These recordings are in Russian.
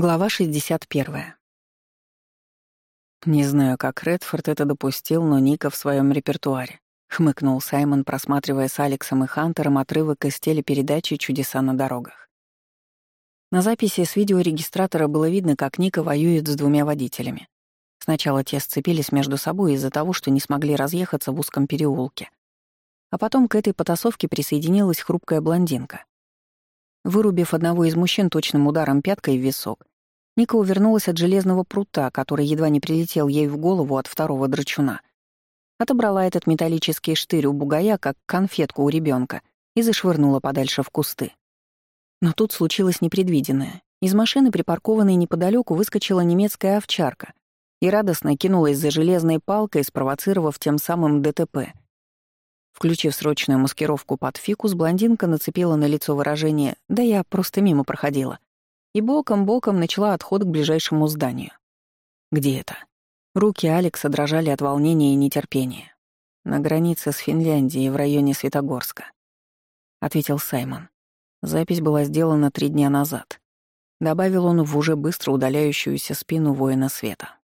Глава 61. «Не знаю, как Редфорд это допустил, но Ника в своем репертуаре», — хмыкнул Саймон, просматривая с Алексом и Хантером отрывок из телепередачи «Чудеса на дорогах». На записи с видеорегистратора было видно, как Ника воюет с двумя водителями. Сначала те сцепились между собой из-за того, что не смогли разъехаться в узком переулке. А потом к этой потасовке присоединилась хрупкая блондинка. Вырубив одного из мужчин точным ударом пяткой в висок, Ника увернулась от железного прута, который едва не прилетел ей в голову от второго драчуна. Отобрала этот металлический штырь у бугая, как конфетку у ребенка, и зашвырнула подальше в кусты. Но тут случилось непредвиденное. Из машины, припаркованной неподалеку, выскочила немецкая овчарка и радостно кинулась за железной палкой, спровоцировав тем самым ДТП — Включив срочную маскировку под фикус, блондинка нацепила на лицо выражение «да я просто мимо проходила» и боком-боком начала отход к ближайшему зданию. Где это? Руки Алекса дрожали от волнения и нетерпения. На границе с Финляндией в районе Светогорска. Ответил Саймон. Запись была сделана три дня назад. Добавил он в уже быстро удаляющуюся спину воина света.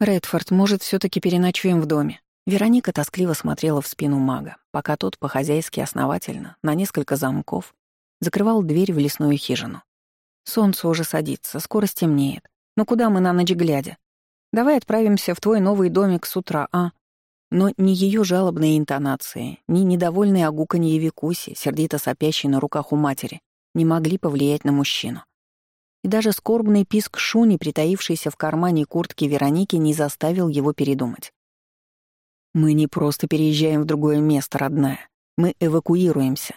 «Редфорд, может, все таки переночуем в доме?» Вероника тоскливо смотрела в спину мага, пока тот по-хозяйски основательно, на несколько замков, закрывал дверь в лесную хижину. «Солнце уже садится, скоро стемнеет. Но куда мы на ночь глядя? Давай отправимся в твой новый домик с утра, а?» Но ни ее жалобные интонации, ни недовольные огуканье Викуси, сердито сопящей на руках у матери, не могли повлиять на мужчину. И даже скорбный писк Шуни, притаившийся в кармане куртки Вероники, не заставил его передумать. «Мы не просто переезжаем в другое место, родная. Мы эвакуируемся».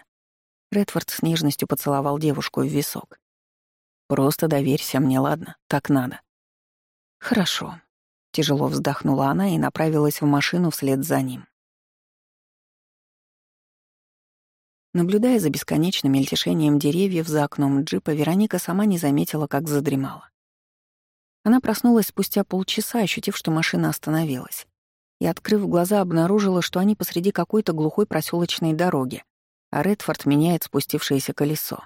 Редфорд с нежностью поцеловал девушку в висок. «Просто доверься мне, ладно? Так надо». «Хорошо». Тяжело вздохнула она и направилась в машину вслед за ним. Наблюдая за бесконечным мельтешением деревьев за окном джипа, Вероника сама не заметила, как задремала. Она проснулась спустя полчаса, ощутив, что машина остановилась, и, открыв глаза, обнаружила, что они посреди какой-то глухой проселочной дороги, а Редфорд меняет спустившееся колесо.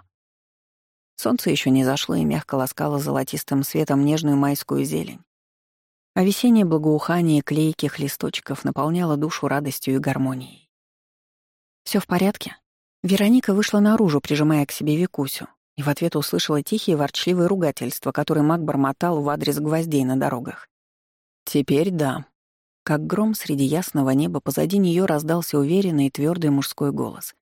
Солнце еще не зашло и мягко ласкало золотистым светом нежную майскую зелень. А весеннее благоухание клейких листочков наполняло душу радостью и гармонией. Все в порядке?» Вероника вышла наружу, прижимая к себе Викусю, и в ответ услышала тихие ворчливые ругательства, которые маг бормотал в адрес гвоздей на дорогах. «Теперь да». Как гром среди ясного неба позади нее раздался уверенный и твердый мужской голос.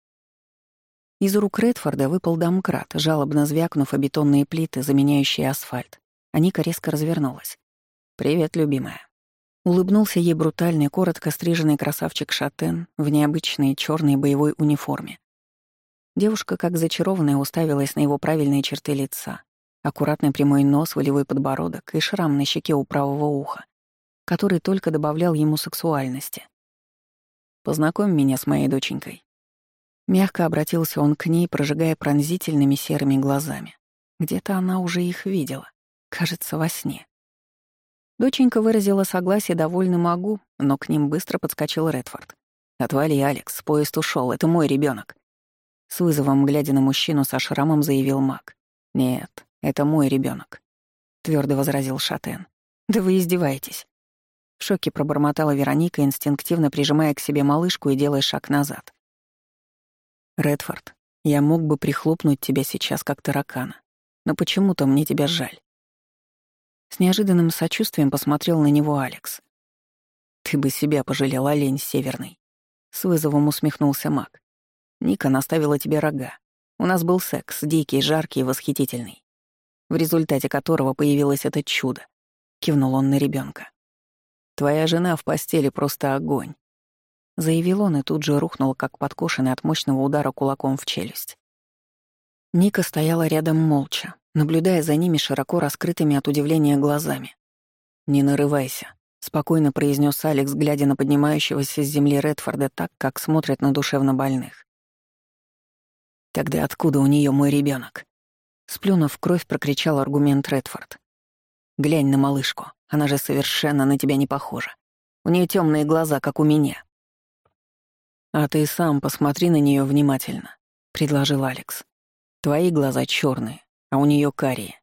Из рук Редфорда выпал домкрат, жалобно звякнув о бетонные плиты, заменяющие асфальт. А Ника резко развернулась. «Привет, любимая». Улыбнулся ей брутальный, коротко стриженный красавчик Шатен в необычной черной боевой униформе. Девушка, как зачарованная, уставилась на его правильные черты лица. Аккуратный прямой нос, волевой подбородок и шрам на щеке у правого уха, который только добавлял ему сексуальности. «Познакомь меня с моей доченькой». Мягко обратился он к ней, прожигая пронзительными серыми глазами. Где-то она уже их видела. Кажется, во сне. Доченька выразила согласие довольно могу, но к ним быстро подскочил Редфорд. «Отвали, Алекс, поезд ушел, это мой ребенок. С вызовом, глядя на мужчину со шрамом, заявил маг. «Нет, это мой ребенок, твердо возразил Шатен. «Да вы издеваетесь». В шоке пробормотала Вероника, инстинктивно прижимая к себе малышку и делая шаг назад. «Редфорд, я мог бы прихлопнуть тебя сейчас, как таракана, но почему-то мне тебя жаль». С неожиданным сочувствием посмотрел на него Алекс. «Ты бы себя пожалел, олень северный», — с вызовом усмехнулся маг. Ника наставила тебе рога. У нас был секс, дикий, жаркий и восхитительный, в результате которого появилось это чудо. Кивнул он на ребенка. Твоя жена в постели просто огонь. Заявил он и тут же рухнул, как подкошенный от мощного удара кулаком в челюсть. Ника стояла рядом молча, наблюдая за ними широко раскрытыми от удивления глазами. «Не нарывайся», — спокойно произнес Алекс, глядя на поднимающегося с земли Редфорда так, как смотрят на душевно больных. Тогда откуда у нее мой ребенок? Сплюнув кровь, прокричал аргумент Редфорд. Глянь на малышку, она же совершенно на тебя не похожа. У нее темные глаза, как у меня. А ты сам посмотри на нее внимательно, предложил Алекс. Твои глаза черные, а у нее карие.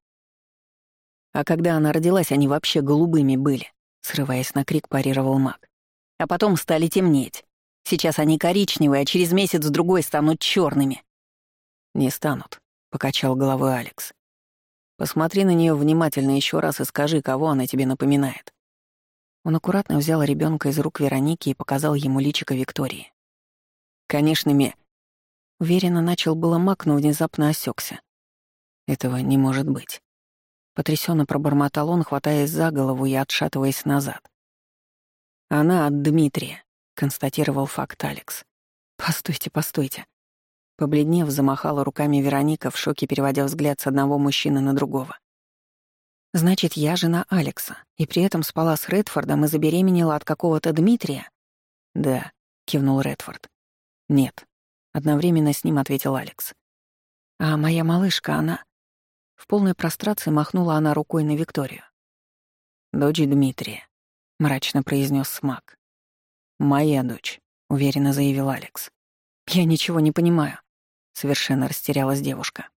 А когда она родилась, они вообще голубыми были, срываясь на крик, парировал маг. А потом стали темнеть. Сейчас они коричневые, а через месяц-другой станут черными. Не станут, покачал головой Алекс. Посмотри на нее внимательно еще раз и скажи, кого она тебе напоминает. Он аккуратно взял ребенка из рук Вероники и показал ему личико Виктории. Конечно, Ме. Уверенно начал было маг, но внезапно осекся. Этого не может быть. Потрясенно пробормотал он, хватаясь за голову и отшатываясь назад. Она от Дмитрия, констатировал факт Алекс. Постойте, постойте. Побледнев, замахала руками Вероника, в шоке переводя взгляд с одного мужчины на другого. «Значит, я жена Алекса, и при этом спала с Редфордом и забеременела от какого-то Дмитрия?» «Да», — кивнул Редфорд. «Нет», — одновременно с ним ответил Алекс. «А моя малышка, она...» В полной прострации махнула она рукой на Викторию. «Дочь Дмитрия», — мрачно произнес Смак. «Моя дочь», — уверенно заявил Алекс. «Я ничего не понимаю», — совершенно растерялась девушка.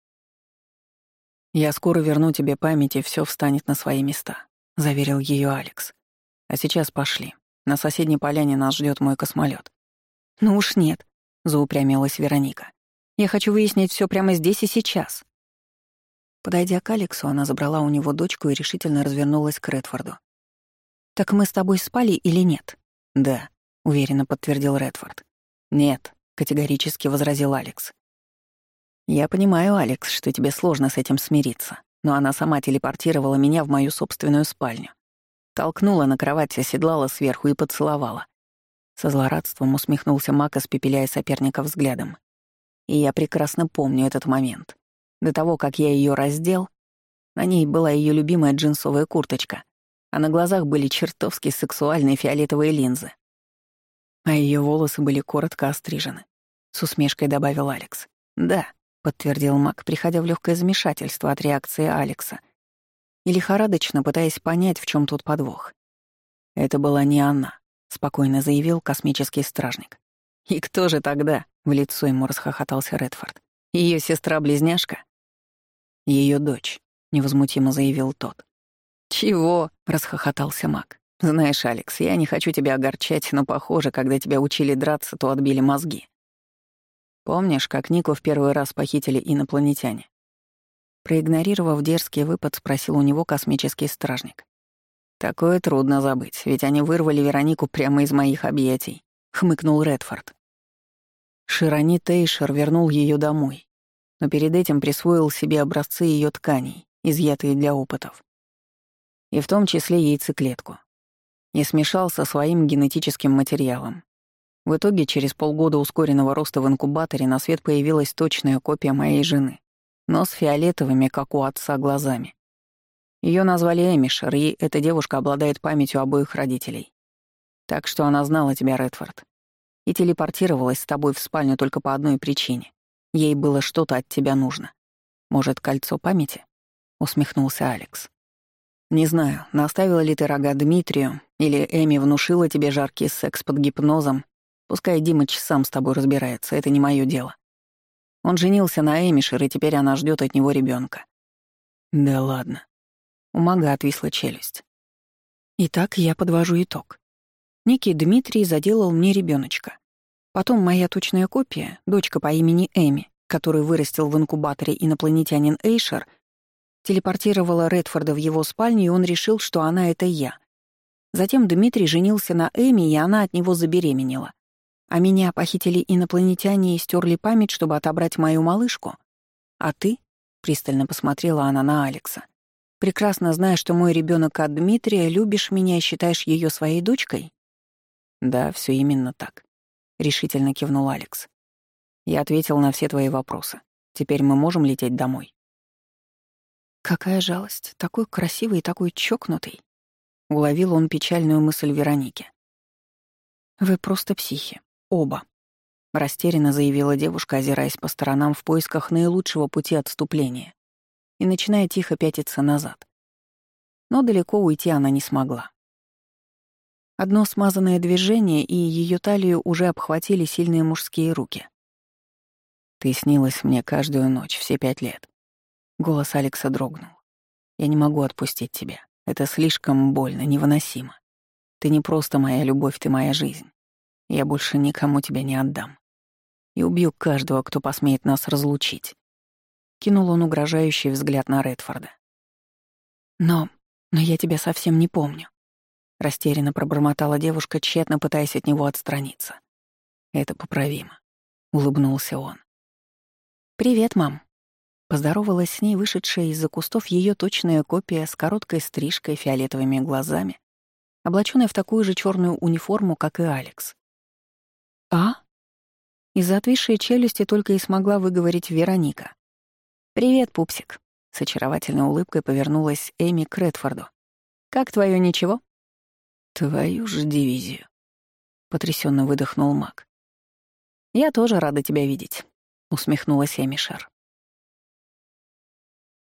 «Я скоро верну тебе память, и все встанет на свои места», — заверил ее Алекс. «А сейчас пошли. На соседней поляне нас ждет мой космолет. «Ну уж нет», — заупрямилась Вероника. «Я хочу выяснить все прямо здесь и сейчас». Подойдя к Алексу, она забрала у него дочку и решительно развернулась к Редфорду. «Так мы с тобой спали или нет?» «Да», — уверенно подтвердил Редфорд. «Нет», — категорически возразил Алекс. «Я понимаю, Алекс, что тебе сложно с этим смириться, но она сама телепортировала меня в мою собственную спальню. Толкнула на кровать, оседлала сверху и поцеловала. Со злорадством усмехнулся Мак, испепеляя соперника взглядом. И я прекрасно помню этот момент. До того, как я ее раздел, на ней была ее любимая джинсовая курточка, а на глазах были чертовски сексуальные фиолетовые линзы. А ее волосы были коротко острижены. С усмешкой добавил Алекс. Да, подтвердил Мак, приходя в легкое замешательство от реакции Алекса и лихорадочно пытаясь понять, в чем тут подвох. Это была не она, спокойно заявил космический стражник. И кто же тогда? В лицо ему расхохотался Редфорд. Ее сестра-близняшка? Ее дочь, невозмутимо заявил тот. Чего? расхохотался Мак. Знаешь, Алекс, я не хочу тебя огорчать, но похоже, когда тебя учили драться, то отбили мозги. Помнишь, как Нику в первый раз похитили инопланетяне? Проигнорировав дерзкий выпад, спросил у него космический стражник. «Такое трудно забыть, ведь они вырвали Веронику прямо из моих объятий», — хмыкнул Редфорд. Широни Тейшер вернул ее домой, но перед этим присвоил себе образцы ее тканей, изъятые для опытов. И в том числе яйцеклетку. И смешал со своим генетическим материалом, в итоге, через полгода ускоренного роста в инкубаторе на свет появилась точная копия моей жены, но с фиолетовыми, как у отца, глазами. Ее назвали Эмишер, и эта девушка обладает памятью обоих родителей. Так что она знала тебя, Редфорд. И телепортировалась с тобой в спальню только по одной причине. Ей было что-то от тебя нужно. Может, кольцо памяти? Усмехнулся Алекс. Не знаю, наставила ли ты рога Дмитрию, или Эми внушила тебе жаркий секс под гипнозом, Пускай Димыч сам с тобой разбирается, это не мое дело. Он женился на Эмишер, и теперь она ждет от него ребенка. Да ладно. У мага отвисла челюсть. Итак, я подвожу итог. Некий Дмитрий заделал мне ребеночка. Потом моя точная копия, дочка по имени Эми, которую вырастил в инкубаторе инопланетянин Эйшер, телепортировала Редфорда в его спальню, и он решил, что она — это я. Затем Дмитрий женился на Эми, и она от него забеременела. А меня похитили инопланетяне и стерли память, чтобы отобрать мою малышку. А ты, — пристально посмотрела она на Алекса, — прекрасно зная, что мой ребенок от Дмитрия, любишь меня и считаешь ее своей дочкой? Да, все именно так, — решительно кивнул Алекс. Я ответил на все твои вопросы. Теперь мы можем лететь домой. Какая жалость, такой красивый и такой чокнутый. Уловил он печальную мысль Вероники. Вы просто психи. Оба. Растерянно заявила девушка, озираясь по сторонам в поисках наилучшего пути отступления и начиная тихо пятиться назад. Но далеко уйти она не смогла. Одно смазанное движение, и ее талию уже обхватили сильные мужские руки. Ты снилась мне каждую ночь, все пять лет. Голос Алекса дрогнул. Я не могу отпустить тебя. Это слишком больно, невыносимо. Ты не просто моя любовь, ты моя жизнь. Я больше никому тебя не отдам. И убью каждого, кто посмеет нас разлучить. Кинул он угрожающий взгляд на Редфорда. Но... но я тебя совсем не помню. Растерянно пробормотала девушка, тщетно пытаясь от него отстраниться. Это поправимо. Улыбнулся он. «Привет, мам». Поздоровалась с ней вышедшая из-за кустов ее точная копия с короткой стрижкой, фиолетовыми глазами, облаченная в такую же черную униформу, как и Алекс. «А?» Из-за отвисшей челюсти только и смогла выговорить Вероника. «Привет, пупсик», — с очаровательной улыбкой повернулась Эми к Редфорду. «Как твое ничего?» «Твою же дивизию», — потрясенно выдохнул Мак. «Я тоже рада тебя видеть», — усмехнулась Эмишер.